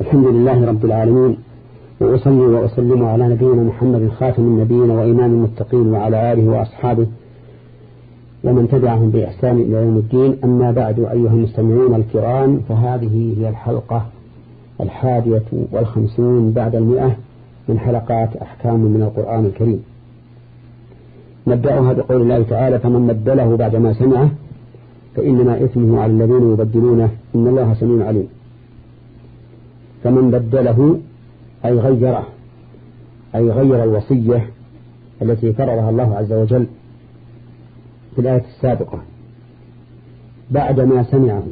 الحمد لله رب العالمين وأصلي وأسلم على نبينا محمد خاتم النبيين وإمام المتقين وعلى آله وأصحابه ومن تبعهم بإحسان إلى يوم الدين. أما بعد أيها المستمعون الكرام فهذه هي الحلقة الحادية والخمسون بعد المئة من حلقات أحكام من القرآن الكريم. نبدأها بقول الله تعالى فمن بدله بعدما سمعه فإنما إثمه على الذين يبدلونه إن الله سميع عليم. فمن بدله أي غيره أي غير الوصية التي فرضها الله عز وجل في الآية السابقة بعدما سمعه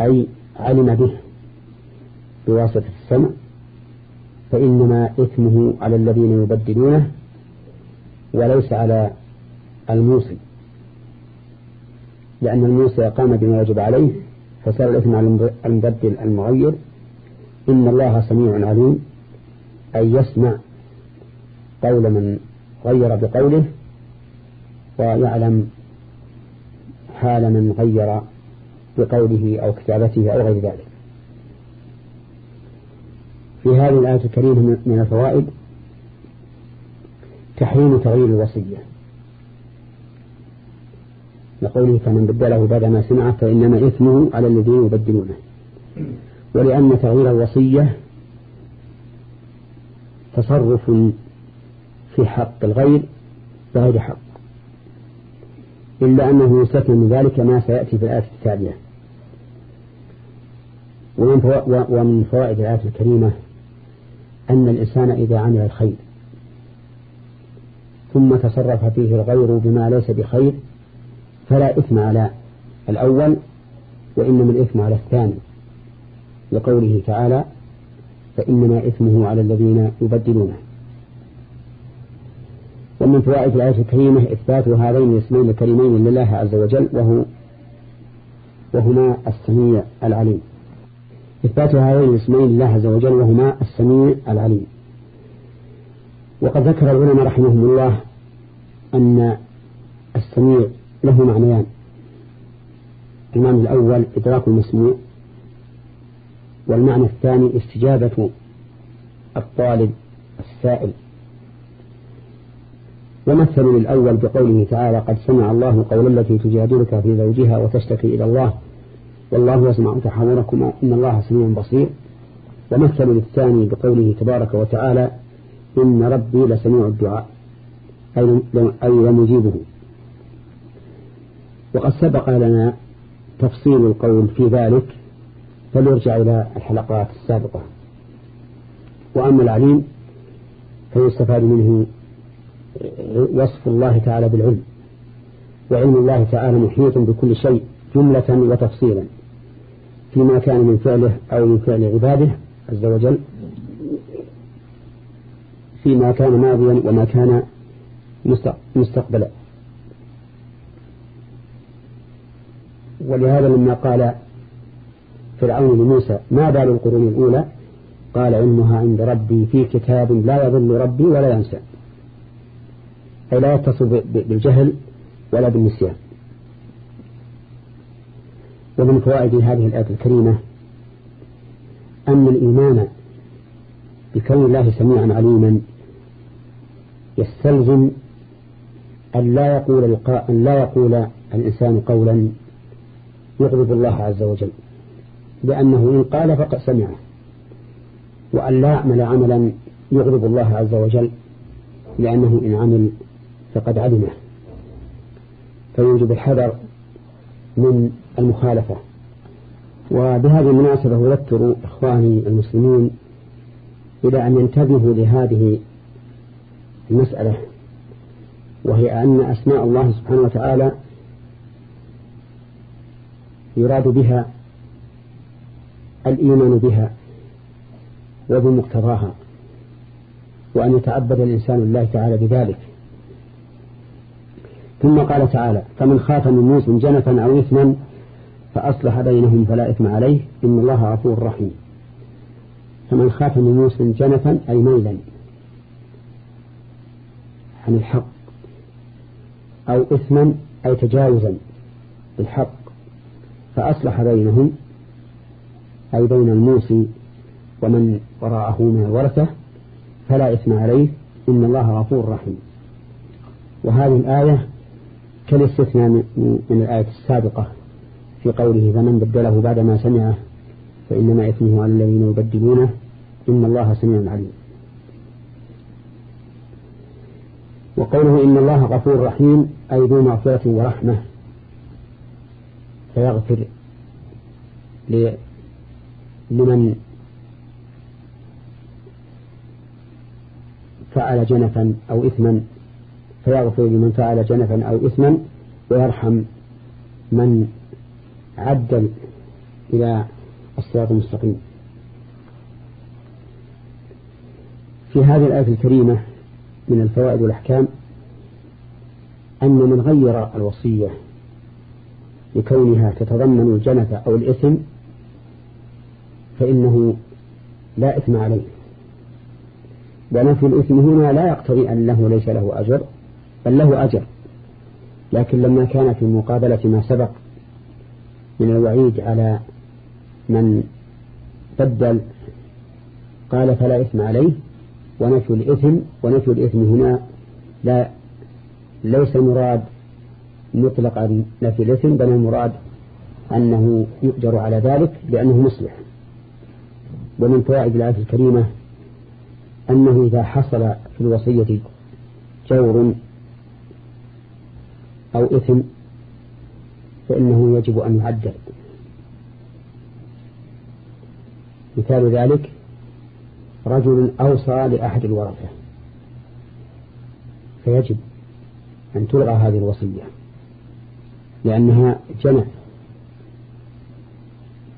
أي علم به بواسطة السمع فإنما إثمه على الذين يبدلونه وليس على الموصي لأن الموصي قام بما يجب عليه فصار الإثم على المبدل المغير إن الله سميع عليم أي يسمع قول من غير بقوله ويعلم حال من غير بقوله أو كتابته أو غير ذلك. في هذه الآية الكريمة من الفوائد تحريم تغيير الوصية. لقوله فمن بدله بعد ما سمعه فإنما إثمه على الذين يبدلونه. ولأن تغيير الوصية تصرف في حق الغير بغير حق. إلا أنه يستثنى من ذلك ما سيأتي في الآية التالية ومن فوائد الآية الكريمة أن الإنسان إذا عمل الخير ثم تصرف فيه الغير بما ليس بخير فلا إثم على الأول وإنما الإثم على الثاني. لقوله تعالى فإنما إثمه على الذين يبدلونه. ومن فوائد الآية الكريمة إثبات هذين الاسمين الكريمين لله عز وجل وهو وهما السميع العليم. إثبات هذين الاسمين لله عز وجل وهما السميع العليم. وقد ذكر العلماء رحمهم الله أن السميع له معنيان. المعنى الأول إدراك المسموع والمعنى الثاني استجابة الطالب السائل. ومثلوا للأول بقوله تعالى قد سمع الله قول التي تجادلك في زوجها وتشتكي إلى الله والله يسمع تحاوركما إن الله سميع بصير. ومثلوا للثاني بقوله تبارك وتعالى إن ربي لسميع الدعاء. أي لمجيبه وقد سبق لنا تفصيل القول في ذلك فليرجع إلى الحلقات السابقة. وأما العليم فيستفاد منه وصف الله تعالى بالعلم وعلم الله تعالى محيط بكل شيء جملة وتفصيلا فيما كان من فعله أو من فعل عباده عز وجل فيما كان ماضيا وما كان مستقبلا. ولهذا لما قال فرعون لموسى ما بال القرون الأولى؟ قال علمها عند ربي في كتاب لا يضل ربي ولا ينسى. أي لا يتصل بالجهل ولا بالنسيان. ومن فوائد هذه الآية الكريمة أن الإيمان بكون الله سميعا عليما يستلزم أن لا يقول أن لا يقول الإنسان قولا يغضب الله عز وجل. لأنه إن قال فقد سمعه وأن لا يعمل عملا يغضب الله عز وجل لأنه إن عمل فقد علمه فيوجب الحذر من المخالفة. وبهذه المناسبة أذكر إخواني المسلمين إلى أن ينتبهوا لهذه المسألة وهي أن أسماء الله سبحانه وتعالى يراد بها الإيمان بها وبمقتضاها وأن يتعبد الإنسان لله تعالى بذلك. ثم قال تعالى فمن خاف من موسى جنفا أو إثما فأصلح بينهم فلا إثم عليه إن الله غفور رحيم. فمن خاف من موسى جنفا أي ميلا عن الحق أو إثما أي تجاوزا بالحق فأصلح بينهم أي بين الموصي ومن وراءه من الورثة فلا إثم عليه إن الله غفور رحيم. وهذه الآية كالاستثناء من الآية السابقة في قوله فمن بدله بعدما سمعه فإنما إثمه على الذين يبدلونه إن الله سميع عليم. وقوله إن الله غفور رحيم أي ذو مغفرة ورحمة. فيغفر لمن فعل جنفا أو إثما فيغفر لمن فعل جنفا أو إثما ويرحم من عدل إلى الصراط المستقيم. في هذه الآية الكريمة من الفوائد والأحكام أن من غير الوصية لكونها تتضمن الجنة أو الإثم فإنه لا إثم عليه. ونفي الإثم هنا لا يقتضي أنه ليس له أجر بل له أجر. لكن لما كان في مقابلة ما سبق من الوعيد على من بدل قال فلا إثم عليه. ونفي الإثم ونفي الإثم هنا لا ليس مراد مطلقا نفي الإثم بل المراد أنه يؤجر على ذلك لأنه مصلح. ومن فوائد الآية الكريمة أنه إذا حصل في الوصية جور أو إثم فإنه يجب أن يعدل. مثال ذلك رجل أوصى لأحد الورثة فيجب أن تلغى هذه الوصية. لأنها جنى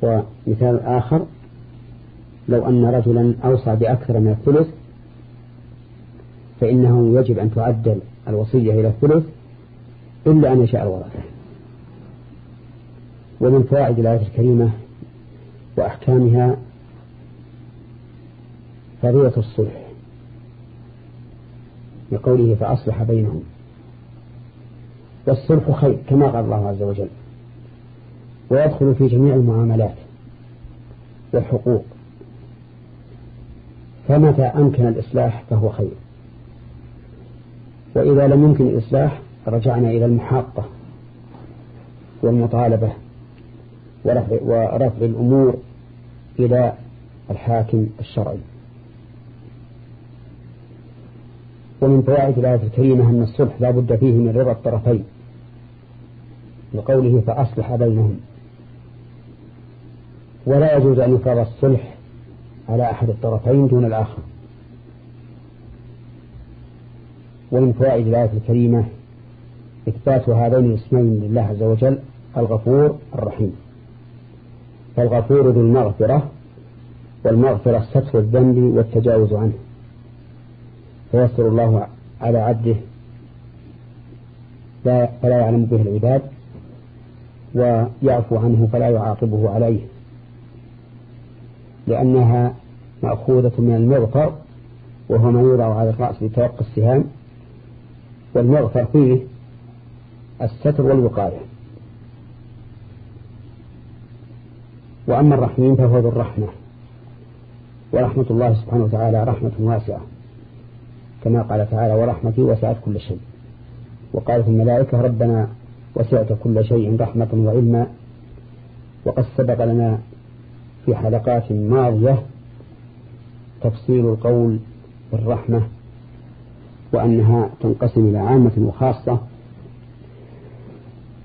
ومثال آخر لو أن رجلا أوصى بأكثر من الثلث فإنه يجب أن تعدل الوصية إلى الثلث إلا أن يشاء الورثة. ومن فوائد الآية الكريمة وأحكامها فريضة الصلح لقوله فأصلح بينهم. والصلح خير كما قال الله عز وجل ويدخل في جميع المعاملات والحقوق فمتى أمكن الإصلاح فهو خير. وإذا لم يمكن الإصلاح رجعنا إلى المحاقة والمطالبة ورفع الأمور إلى الحاكم الشرعي. ومن فوائد الآية الكريمة أن الصلح لا بد فيه من رضا الطرفين. لقوله فأصلح بينهم. ولا يجوز أن يفرض الصلح على أحد الطرفين دون الآخر. ومن فوائد الآية الكريمة إثبات هذين الاسمين لله عز وجل الغفور الرحيم. فالغفور ذو المغفرة والمغفرة ستر الذنب والتجاوز عنه. فيسر الله على عبده لا فلا يعلم به العباد ويعفو عنه فلا يعاقبه عليه. لأنها مأخوذة من المغفر وهو ما يوضع على الرأس لتوقي السهام والمغفر فيه الستر والوقاية. وأما الرحيم فهو ذو الرحمة ورحمة الله سبحانه وتعالى رحمة واسعة كما قال تعالى ورحمتي وسعت كل شيء وقالت الملائكة ربنا وسعت كل شيء رحمة وعلما وقد سبق لنا في حلقات ماضية تفصيل القول بالرحمة وأنها تنقسم إلى عامة وخاصة.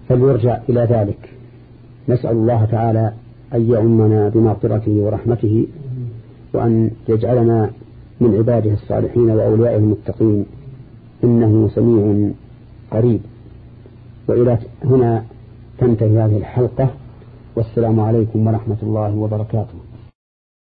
فليرجع إلى ذلك. نسأل الله تعالى أن يعمنا بمغفرته ورحمته وأن يجعلنا من عباده الصالحين وأوليائه المتقين. إنه سميع قريب. وإلى هنا تنتهي هذه الحلقة والسلام عليكم ورحمة الله وبركاته.